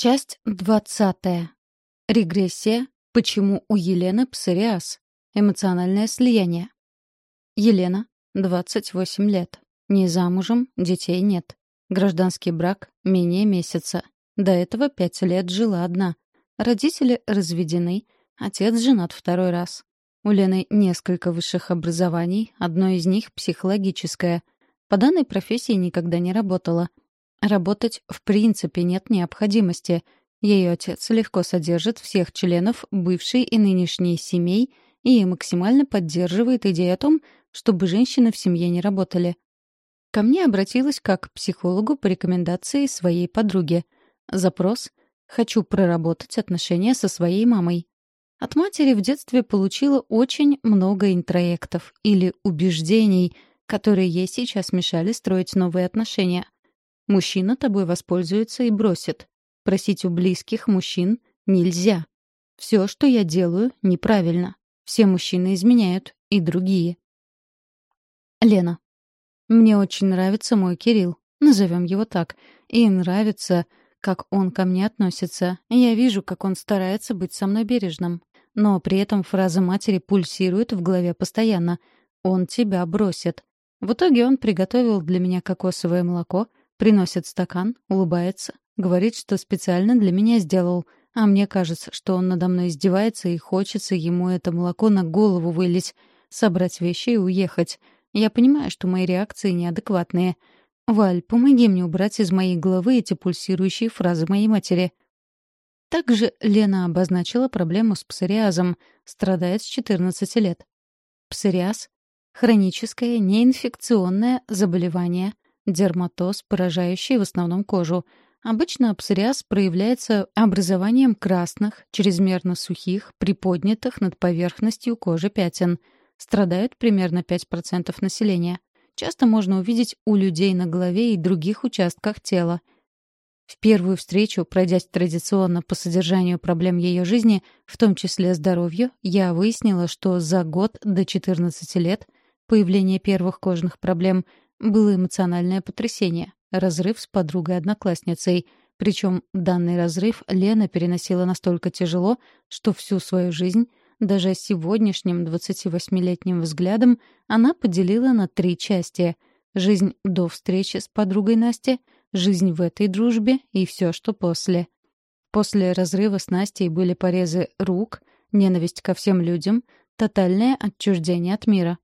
Часть двадцатая. Регрессия. Почему у Елены псориаз? Эмоциональное слияние. Елена, 28 лет. Не замужем, детей нет. Гражданский брак — менее месяца. До этого пять лет жила одна. Родители разведены, отец женат второй раз. У Лены несколько высших образований, одно из них — психологическое. По данной профессии никогда не работала — Работать в принципе нет необходимости. Ее отец легко содержит всех членов бывшей и нынешней семей и максимально поддерживает идею о том, чтобы женщины в семье не работали. Ко мне обратилась как к психологу по рекомендации своей подруги. Запрос «Хочу проработать отношения со своей мамой». От матери в детстве получила очень много интроектов или убеждений, которые ей сейчас мешали строить новые отношения — Мужчина тобой воспользуется и бросит. Просить у близких мужчин нельзя. Все, что я делаю, неправильно. Все мужчины изменяют, и другие. Лена. Мне очень нравится мой Кирилл. Назовем его так. И нравится, как он ко мне относится. Я вижу, как он старается быть со мной бережным. Но при этом фраза матери пульсирует в голове постоянно. «Он тебя бросит». В итоге он приготовил для меня кокосовое молоко, Приносит стакан, улыбается, говорит, что специально для меня сделал, а мне кажется, что он надо мной издевается и хочется ему это молоко на голову вылить, собрать вещи и уехать. Я понимаю, что мои реакции неадекватные. «Валь, помоги мне убрать из моей головы эти пульсирующие фразы моей матери». Также Лена обозначила проблему с псориазом, страдает с 14 лет. Псориаз — хроническое неинфекционное заболевание — Дерматоз, поражающий в основном кожу. Обычно псориаз проявляется образованием красных, чрезмерно сухих, приподнятых над поверхностью кожи пятен. Страдают примерно 5% населения. Часто можно увидеть у людей на голове и других участках тела. В первую встречу, пройдясь традиционно по содержанию проблем ее жизни, в том числе здоровью, я выяснила, что за год до 14 лет появление первых кожных проблем было эмоциональное потрясение, разрыв с подругой-одноклассницей. Причем данный разрыв Лена переносила настолько тяжело, что всю свою жизнь, даже сегодняшним 28-летним взглядом, она поделила на три части. Жизнь до встречи с подругой Настей, жизнь в этой дружбе и все, что после. После разрыва с Настей были порезы рук, ненависть ко всем людям, тотальное отчуждение от мира.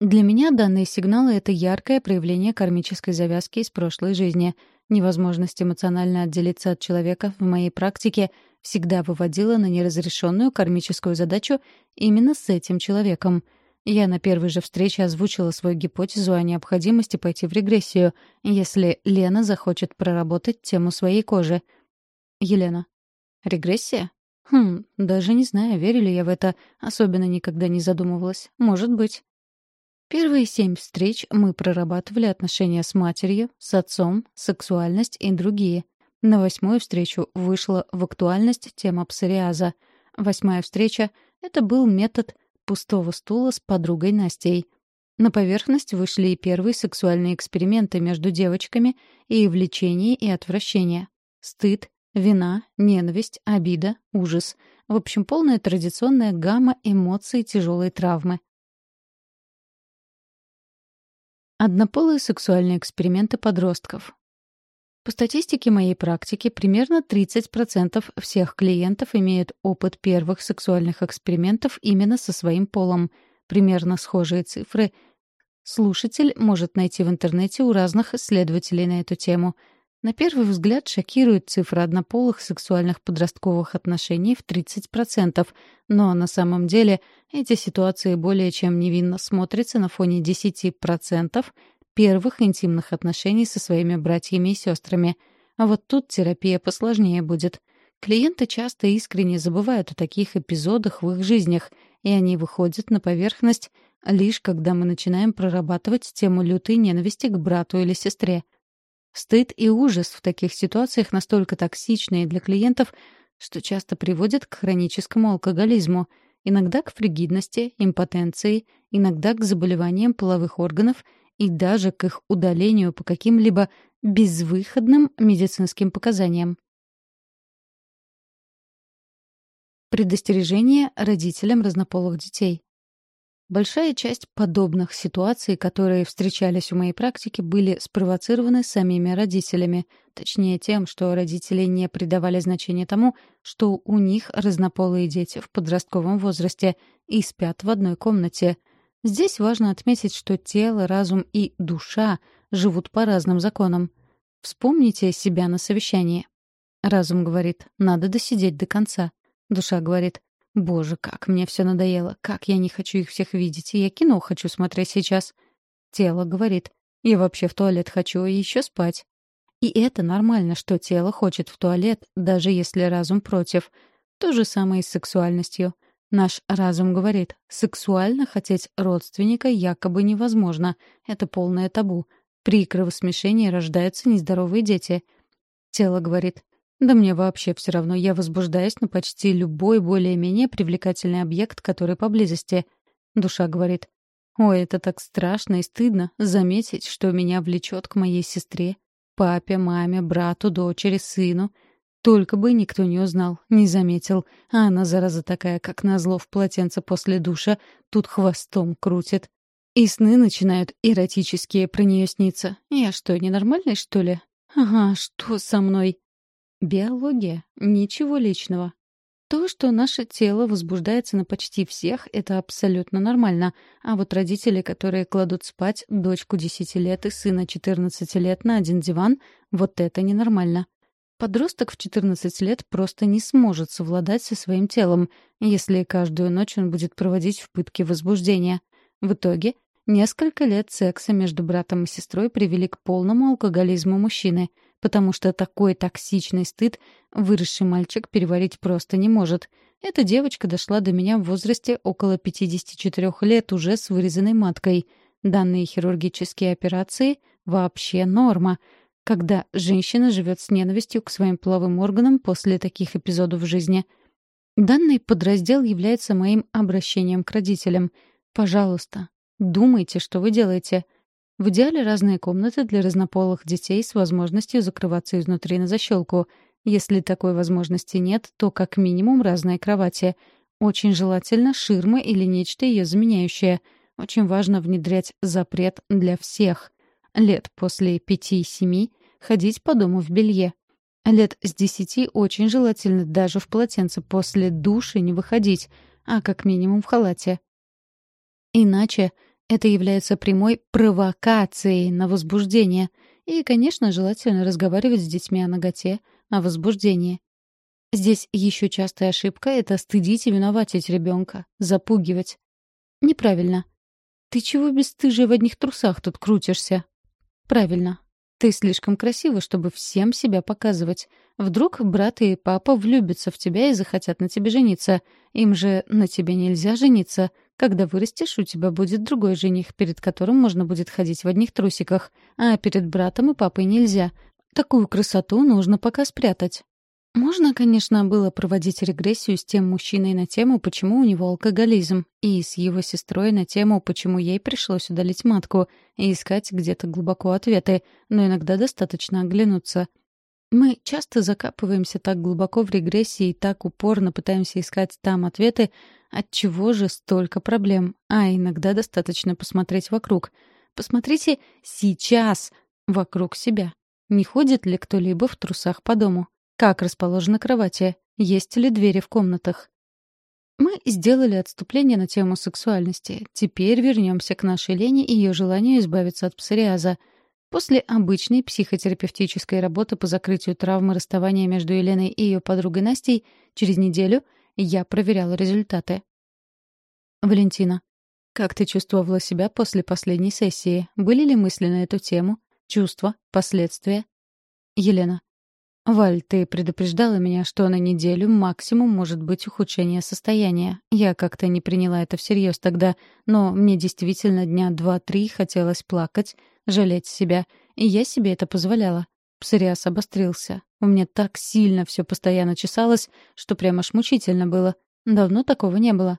Для меня данные сигналы — это яркое проявление кармической завязки из прошлой жизни. Невозможность эмоционально отделиться от человека в моей практике всегда выводила на неразрешенную кармическую задачу именно с этим человеком. Я на первой же встрече озвучила свою гипотезу о необходимости пойти в регрессию, если Лена захочет проработать тему своей кожи. Елена. Регрессия? Хм, даже не знаю, верю ли я в это. Особенно никогда не задумывалась. Может быть. Первые семь встреч мы прорабатывали отношения с матерью, с отцом, сексуальность и другие. На восьмую встречу вышла в актуальность тема псориаза. Восьмая встреча — это был метод пустого стула с подругой Настей. На поверхность вышли и первые сексуальные эксперименты между девочками и влечение и отвращение. Стыд, вина, ненависть, обида, ужас. В общем, полная традиционная гамма эмоций тяжелой травмы. Однополые сексуальные эксперименты подростков. По статистике моей практики, примерно 30% всех клиентов имеют опыт первых сексуальных экспериментов именно со своим полом. Примерно схожие цифры слушатель может найти в интернете у разных исследователей на эту тему — на первый взгляд шокирует цифра однополых сексуальных подростковых отношений в 30%, но на самом деле эти ситуации более чем невинно смотрятся на фоне 10% первых интимных отношений со своими братьями и сестрами. А вот тут терапия посложнее будет. Клиенты часто искренне забывают о таких эпизодах в их жизнях, и они выходят на поверхность лишь когда мы начинаем прорабатывать тему лютой ненависти к брату или сестре — Стыд и ужас в таких ситуациях настолько токсичны для клиентов, что часто приводят к хроническому алкоголизму, иногда к фригидности, импотенции, иногда к заболеваниям половых органов и даже к их удалению по каким-либо безвыходным медицинским показаниям. Предостережение родителям разнополых детей. Большая часть подобных ситуаций, которые встречались в моей практике, были спровоцированы самими родителями, точнее тем, что родители не придавали значения тому, что у них разнополые дети в подростковом возрасте и спят в одной комнате. Здесь важно отметить, что тело, разум и душа живут по разным законам. Вспомните себя на совещании. Разум говорит, надо досидеть до конца. Душа говорит, боже, как мне все надоело, как я не хочу их всех видеть, я кино хочу смотреть сейчас. Тело говорит, я вообще в туалет хочу и еще спать. И это нормально, что тело хочет в туалет, даже если разум против. То же самое и с сексуальностью. Наш разум говорит, сексуально хотеть родственника якобы невозможно. Это полное табу. При кровосмешении рождаются нездоровые дети. Тело говорит, да мне вообще все равно, я возбуждаюсь на почти любой более-менее привлекательный объект, который поблизости. Душа говорит, ой, это так страшно и стыдно заметить, что меня влечет к моей сестре, папе, маме, брату, дочери, сыну. Только бы никто не узнал, не заметил. А она, зараза такая, как назло в полотенце после душа, тут хвостом крутит. И сны начинают эротические про нее сниться. Я что, ненормальный, что ли? Ага, что со мной? Биология. Ничего личного. То, что наше тело возбуждается на почти всех, это абсолютно нормально. А вот родители, которые кладут спать дочку 10 лет и сына 14 лет на один диван, вот это ненормально. Подросток в 14 лет просто не сможет совладать со своим телом, если каждую ночь он будет проводить в пытке возбуждения. В итоге несколько лет секса между братом и сестрой привели к полному алкоголизму мужчины — потому что такой токсичный стыд выросший мальчик переварить просто не может. Эта девочка дошла до меня в возрасте около 54 лет уже с вырезанной маткой. Данные хирургические операции — вообще норма, когда женщина живет с ненавистью к своим половым органам после таких эпизодов жизни. Данный подраздел является моим обращением к родителям. Пожалуйста, думайте, что вы делаете. В идеале разные комнаты для разнополых детей с возможностью закрываться изнутри на защелку. Если такой возможности нет, то как минимум разные кровати. Очень желательно ширма или нечто ее заменяющее. Очень важно внедрять запрет для всех. Лет после пяти-семи ходить по дому в белье. Лет с десяти очень желательно даже в полотенце после души не выходить, а как минимум в халате. Иначе это является прямой провокацией на возбуждение. И, конечно, желательно разговаривать с детьми о ноготе, о возбуждении. Здесь еще частая ошибка — это стыдить и виноватить ребенка, запугивать. Неправильно. Ты чего бесстыжий в одних трусах тут крутишься? Правильно. Ты слишком красива, чтобы всем себя показывать. Вдруг брат и папа влюбятся в тебя и захотят на тебе жениться. Им же на тебе нельзя жениться — когда вырастешь, у тебя будет другой жених, перед которым можно будет ходить в одних трусиках, а перед братом и папой нельзя. Такую красоту нужно пока спрятать. Можно, конечно, было проводить регрессию с тем мужчиной на тему, почему у него алкоголизм, и с его сестрой на тему, почему ей пришлось удалить матку, и искать где-то глубоко ответы, но иногда достаточно оглянуться — мы часто закапываемся так глубоко в регрессии и так упорно пытаемся искать там ответы, от чего же столько проблем. А иногда достаточно посмотреть вокруг. Посмотрите сейчас вокруг себя. Не ходит ли кто-либо в трусах по дому? Как расположены кровати? Есть ли двери в комнатах? Мы сделали отступление на тему сексуальности. Теперь вернемся к нашей Лене и ее желанию избавиться от псориаза — После обычной психотерапевтической работы по закрытию травмы расставания между Еленой и ее подругой Настей через неделю я проверяла результаты. Валентина. Как ты чувствовала себя после последней сессии? Были ли мысли на эту тему? Чувства? Последствия? Елена. «Валь, ты предупреждала меня, что на неделю максимум может быть ухудшение состояния. Я как-то не приняла это всерьез тогда, но мне действительно дня два-три хотелось плакать, жалеть себя, и я себе это позволяла. Псориаз обострился. У меня так сильно все постоянно чесалось, что прямо аж мучительно было. Давно такого не было.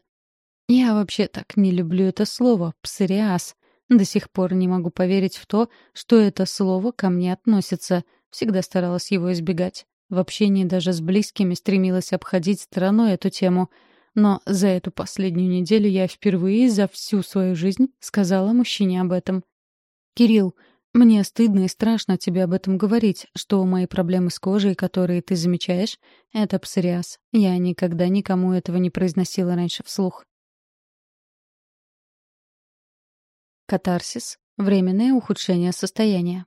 Я вообще так не люблю это слово «псориаз». До сих пор не могу поверить в то, что это слово ко мне относится — Всегда старалась его избегать. В общении даже с близкими стремилась обходить стороной эту тему. Но за эту последнюю неделю я впервые за всю свою жизнь сказала мужчине об этом. «Кирилл, мне стыдно и страшно тебе об этом говорить, что мои проблемы с кожей, которые ты замечаешь, — это псориаз. Я никогда никому этого не произносила раньше вслух. Катарсис — временное ухудшение состояния.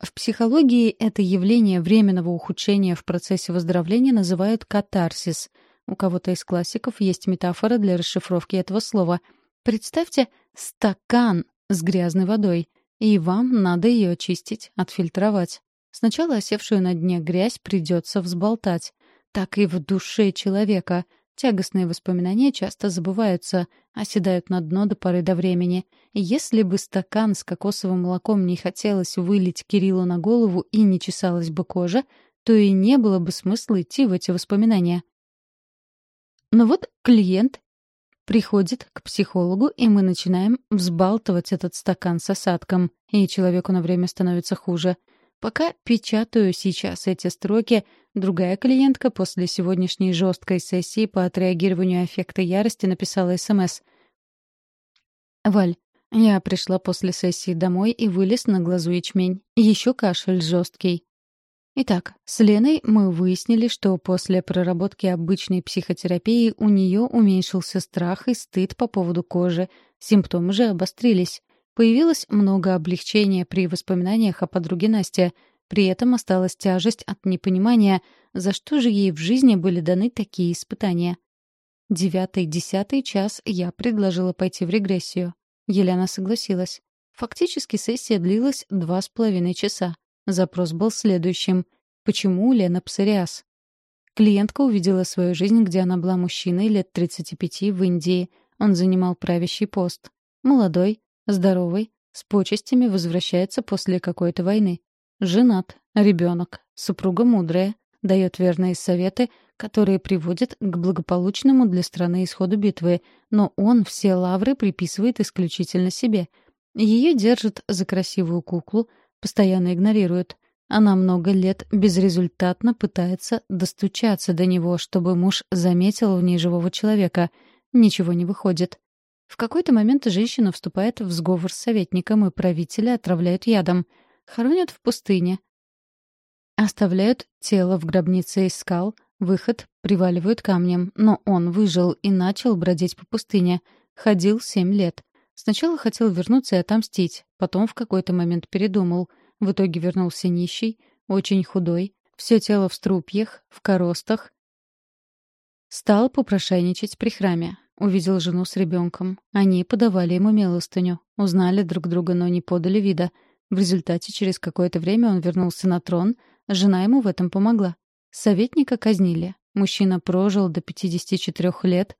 В психологии это явление временного ухудшения в процессе выздоровления называют катарсис. У кого-то из классиков есть метафора для расшифровки этого слова. Представьте стакан с грязной водой. И вам надо ее очистить, отфильтровать. Сначала осевшую на дне грязь придется взболтать. Так и в душе человека. Тягостные воспоминания часто забываются, оседают на дно до поры до времени. Если бы стакан с кокосовым молоком не хотелось вылить Кириллу на голову и не чесалась бы кожа, то и не было бы смысла идти в эти воспоминания. Но вот клиент приходит к психологу, и мы начинаем взбалтывать этот стакан с осадком, и человеку на время становится хуже. Пока печатаю сейчас эти строки, другая клиентка после сегодняшней жесткой сессии по отреагированию аффекта ярости написала СМС. «Валь, я пришла после сессии домой и вылез на глазу ячмень. Еще кашель жесткий. Итак, с Леной мы выяснили, что после проработки обычной психотерапии у нее уменьшился страх и стыд по поводу кожи, симптомы же обострились. Появилось много облегчения при воспоминаниях о подруге Насте, при этом осталась тяжесть от непонимания, за что же ей в жизни были даны такие испытания. Девятый-десятый час я предложила пойти в регрессию. Елена согласилась. Фактически сессия длилась два с половиной часа. Запрос был следующим. Почему Лена псориаз? Клиентка увидела свою жизнь, где она была мужчиной лет 35 в Индии. Он занимал правящий пост. Молодой, здоровый, с почестями возвращается после какой-то войны. Женат, ребенок, супруга мудрая, дает верные советы, которые приводят к благополучному для страны исходу битвы, но он все лавры приписывает исключительно себе. Ее держат за красивую куклу, постоянно игнорирует. Она много лет безрезультатно пытается достучаться до него, чтобы муж заметил в ней живого человека. Ничего не выходит. В какой-то момент женщина вступает в сговор с советником, и правителя отравляют ядом. Хоронят в пустыне. Оставляют тело в гробнице из скал, выход приваливают камнем. Но он выжил и начал бродить по пустыне. Ходил семь лет. Сначала хотел вернуться и отомстить, потом в какой-то момент передумал. В итоге вернулся нищий, очень худой, все тело в струпьях, в коростах. Стал попрошайничать при храме. Увидел жену с ребенком. Они подавали ему милостыню. Узнали друг друга, но не подали вида. В результате через какое-то время он вернулся на трон. Жена ему в этом помогла. Советника казнили. Мужчина прожил до 54 лет,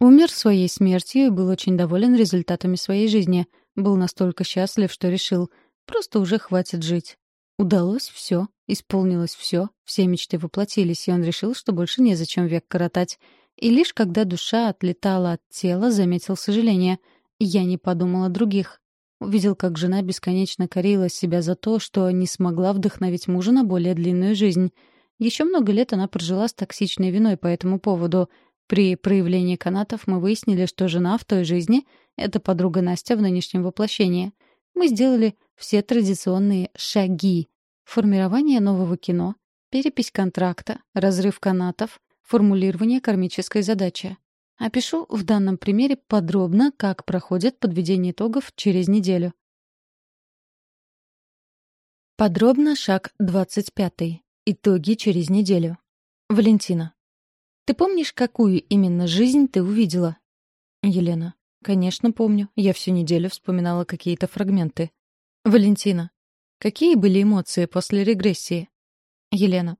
Умер своей смертью и был очень доволен результатами своей жизни. Был настолько счастлив, что решил, просто уже хватит жить. Удалось все, исполнилось все, все мечты воплотились, и он решил, что больше незачем век коротать. И лишь когда душа отлетала от тела, заметил сожаление. Я не подумал о других. Увидел, как жена бесконечно корила себя за то, что не смогла вдохновить мужа на более длинную жизнь. Еще много лет она прожила с токсичной виной по этому поводу — при проявлении канатов мы выяснили, что жена в той жизни — это подруга Настя в нынешнем воплощении. Мы сделали все традиционные «шаги» — формирование нового кино, перепись контракта, разрыв канатов, формулирование кармической задачи. Опишу в данном примере подробно, как проходит подведение итогов через неделю. Подробно шаг 25. Итоги через неделю. Валентина. Ты помнишь, какую именно жизнь ты увидела? Елена. Конечно, помню. Я всю неделю вспоминала какие-то фрагменты. Валентина. Какие были эмоции после регрессии? Елена.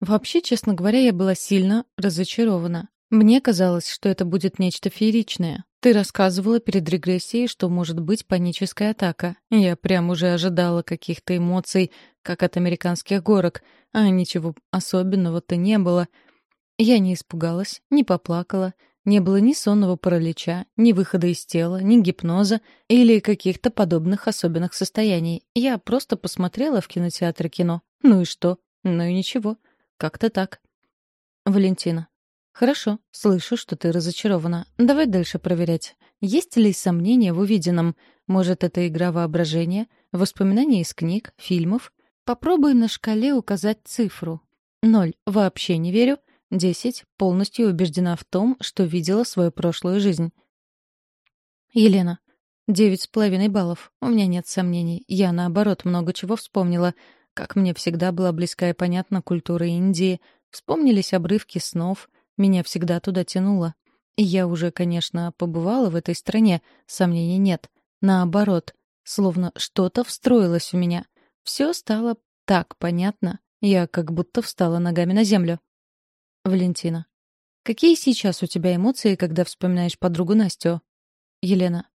Вообще, честно говоря, я была сильно разочарована. Мне казалось, что это будет нечто фееричное. Ты рассказывала перед регрессией, что может быть паническая атака. Я прям уже ожидала каких-то эмоций, как от американских горок, а ничего особенного-то не было — я не испугалась, не поплакала, не было ни сонного паралича, ни выхода из тела, ни гипноза или каких-то подобных особенных состояний. Я просто посмотрела в кинотеатре кино. Ну и что? Ну и ничего. Как-то так. Валентина. Хорошо, слышу, что ты разочарована. Давай дальше проверять. Есть ли сомнения в увиденном? Может, это игра воображения, воспоминания из книг, фильмов? Попробуй на шкале указать цифру. Ноль. Вообще не верю. Десять. Полностью убеждена в том, что видела свою прошлую жизнь. Елена. Девять с половиной баллов. У меня нет сомнений. Я, наоборот, много чего вспомнила. Как мне всегда была близка и понятна культура Индии. Вспомнились обрывки снов. Меня всегда туда тянуло. Я уже, конечно, побывала в этой стране. Сомнений нет. Наоборот. Словно что-то встроилось у меня. Все стало так понятно. Я как будто встала ногами на землю. Валентина. Какие сейчас у тебя эмоции, когда вспоминаешь подругу Настю? Елена.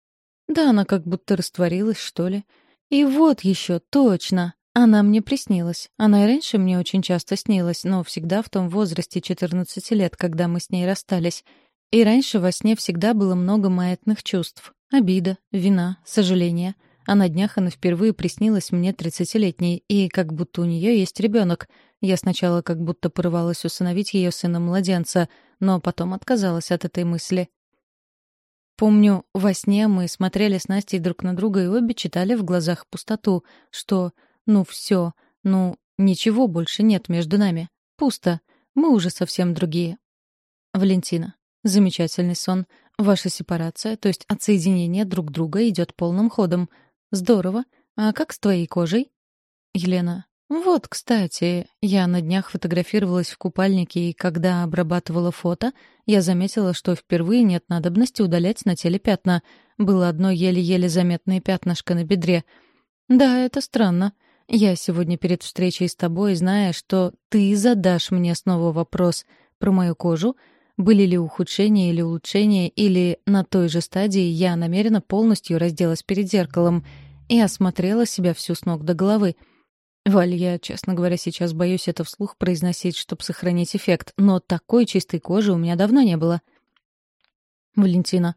Да она как будто растворилась, что ли. И вот еще, точно. Она мне приснилась. Она и раньше мне очень часто снилась, но всегда в том возрасте 14 лет, когда мы с ней расстались. И раньше во сне всегда было много маятных чувств. Обида, вина, сожаление. А на днях она впервые приснилась мне тридцатилетней, и как будто у нее есть ребенок. Я сначала как будто порывалась усыновить ее сына-младенца, но потом отказалась от этой мысли. Помню, во сне мы смотрели с Настей друг на друга и обе читали в глазах пустоту, что «ну все, ну ничего больше нет между нами, пусто, мы уже совсем другие». Валентина. Замечательный сон. Ваша сепарация, то есть отсоединение друг друга, идет полным ходом. Здорово. А как с твоей кожей? Елена. Вот, кстати, я на днях фотографировалась в купальнике, и когда обрабатывала фото, я заметила, что впервые нет надобности удалять на теле пятна. Было одно еле-еле заметное пятнышко на бедре. Да, это странно. Я сегодня перед встречей с тобой, зная, что ты задашь мне снова вопрос про мою кожу, были ли ухудшения или улучшения, или на той же стадии я намеренно полностью разделась перед зеркалом и осмотрела себя всю с ног до головы — Валь, я, честно говоря, сейчас боюсь это вслух произносить, чтобы сохранить эффект, но такой чистой кожи у меня давно не было. Валентина.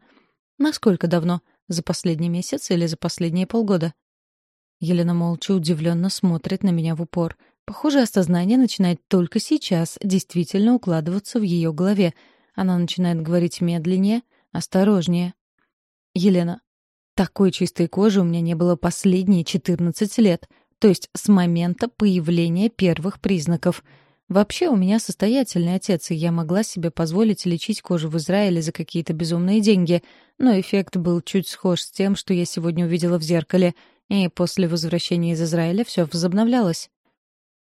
Насколько давно? За последний месяц или за последние полгода? Елена молча удивленно смотрит на меня в упор. Похоже, осознание начинает только сейчас действительно укладываться в ее голове. Она начинает говорить медленнее, осторожнее. Елена. Такой чистой кожи у меня не было последние 14 лет — то есть с момента появления первых признаков. Вообще у меня состоятельный отец, и я могла себе позволить лечить кожу в Израиле за какие-то безумные деньги, но эффект был чуть схож с тем, что я сегодня увидела в зеркале, и после возвращения из Израиля все возобновлялось.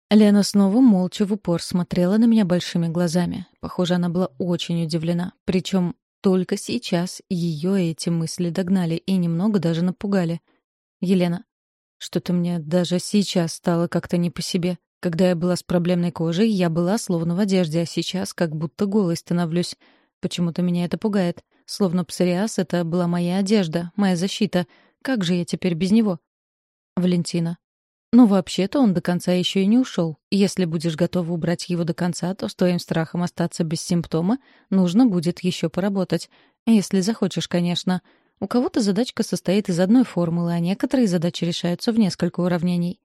Лена снова молча в упор смотрела на меня большими глазами. Похоже, она была очень удивлена. Причем только сейчас ее эти мысли догнали и немного даже напугали. Елена. Что-то мне даже сейчас стало как-то не по себе. Когда я была с проблемной кожей, я была словно в одежде, а сейчас как будто голой становлюсь. Почему-то меня это пугает. Словно псориаз — это была моя одежда, моя защита. Как же я теперь без него? Валентина. Ну, вообще-то он до конца еще и не ушел. Если будешь готова убрать его до конца, то с твоим страхом остаться без симптома нужно будет еще поработать. Если захочешь, конечно. У кого-то задачка состоит из одной формулы, а некоторые задачи решаются в несколько уравнений.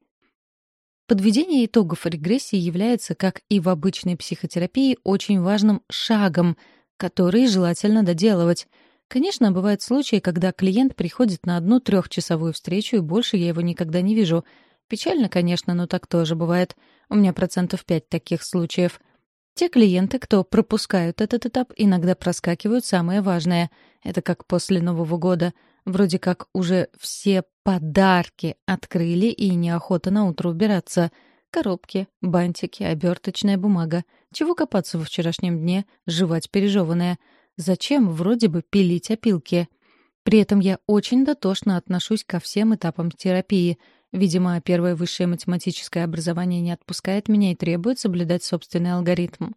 Подведение итогов регрессии является, как и в обычной психотерапии, очень важным шагом, который желательно доделывать. Конечно, бывают случаи, когда клиент приходит на одну трехчасовую встречу, и больше я его никогда не вижу. Печально, конечно, но так тоже бывает. У меня процентов пять таких случаев. Те клиенты, кто пропускают этот этап, иногда проскакивают самое важное. Это как после Нового года. Вроде как уже все подарки открыли и неохота на утро убираться. Коробки, бантики, оберточная бумага. Чего копаться во вчерашнем дне, жевать пережеванное. Зачем вроде бы пилить опилки? При этом я очень дотошно отношусь ко всем этапам терапии — Видимо, первое высшее математическое образование не отпускает меня и требует соблюдать собственный алгоритм.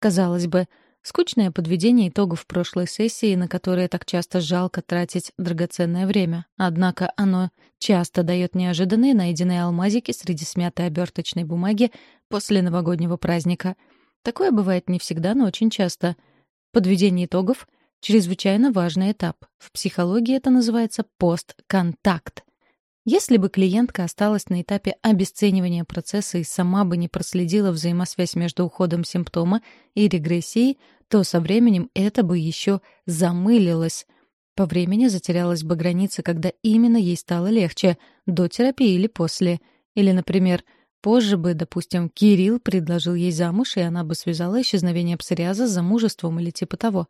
Казалось бы, скучное подведение итогов прошлой сессии, на которое так часто жалко тратить драгоценное время. Однако оно часто дает неожиданные найденные алмазики среди смятой оберточной бумаги после новогоднего праздника. Такое бывает не всегда, но очень часто. Подведение итогов — чрезвычайно важный этап. В психологии это называется постконтакт. Если бы клиентка осталась на этапе обесценивания процесса и сама бы не проследила взаимосвязь между уходом симптома и регрессией, то со временем это бы еще замылилось. По времени затерялась бы граница, когда именно ей стало легче, до терапии или после. Или, например, позже бы, допустим, Кирилл предложил ей замуж, и она бы связала исчезновение псориаза с замужеством или типа того.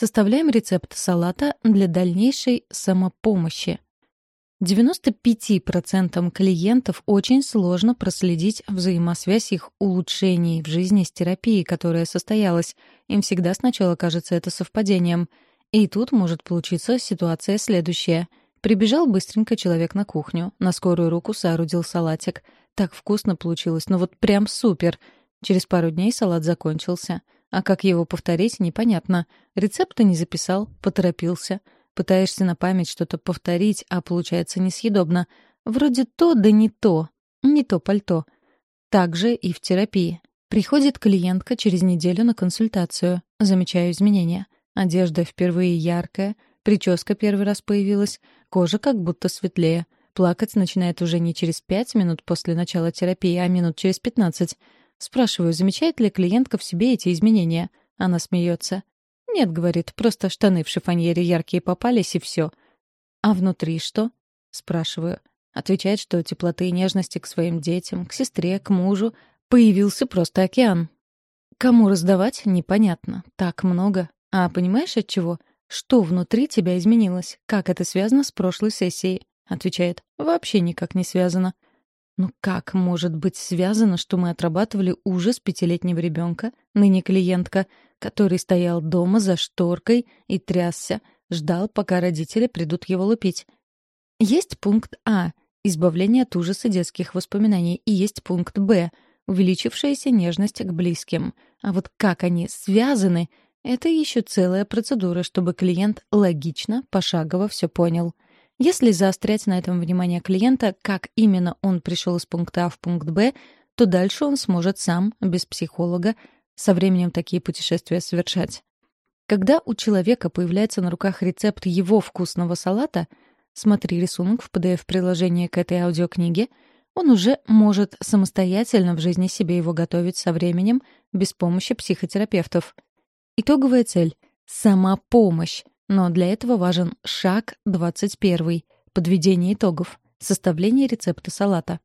Составляем рецепт салата для дальнейшей самопомощи. 95% клиентов очень сложно проследить взаимосвязь их улучшений в жизни с терапией, которая состоялась. Им всегда сначала кажется это совпадением. И тут может получиться ситуация следующая. Прибежал быстренько человек на кухню, на скорую руку соорудил салатик. Так вкусно получилось, ну вот прям супер. Через пару дней салат закончился. А как его повторить, непонятно. Рецепта не записал, поторопился. Пытаешься на память что-то повторить, а получается несъедобно. Вроде то, да не то. Не то пальто. Так же и в терапии. Приходит клиентка через неделю на консультацию. Замечаю изменения. Одежда впервые яркая, прическа первый раз появилась, кожа как будто светлее. Плакать начинает уже не через пять минут после начала терапии, а минут через пятнадцать. Спрашиваю, замечает ли клиентка в себе эти изменения. Она смеется. «Нет», — говорит, — «просто штаны в шифоньере яркие попались, и все». «А внутри что?» — спрашиваю. Отвечает, что теплоты и нежности к своим детям, к сестре, к мужу появился просто океан. Кому раздавать, непонятно. Так много. А понимаешь, от чего? Что внутри тебя изменилось? Как это связано с прошлой сессией? Отвечает, вообще никак не связано. Ну как может быть связано, что мы отрабатывали ужас пятилетнего ребенка, ныне клиентка, который стоял дома за шторкой и трясся, ждал, пока родители придут его лупить? Есть пункт А — избавление от ужаса детских воспоминаний, и есть пункт Б — увеличившаяся нежность к близким. А вот как они связаны — это еще целая процедура, чтобы клиент логично, пошагово все понял — если заострять на этом внимание клиента, как именно он пришел из пункта А в пункт Б, то дальше он сможет сам, без психолога, со временем такие путешествия совершать. Когда у человека появляется на руках рецепт его вкусного салата, смотри рисунок в PDF-приложении к этой аудиокниге, он уже может самостоятельно в жизни себе его готовить со временем без помощи психотерапевтов. Итоговая цель — самопомощь, но для этого важен шаг 21 — подведение итогов, составление рецепта салата.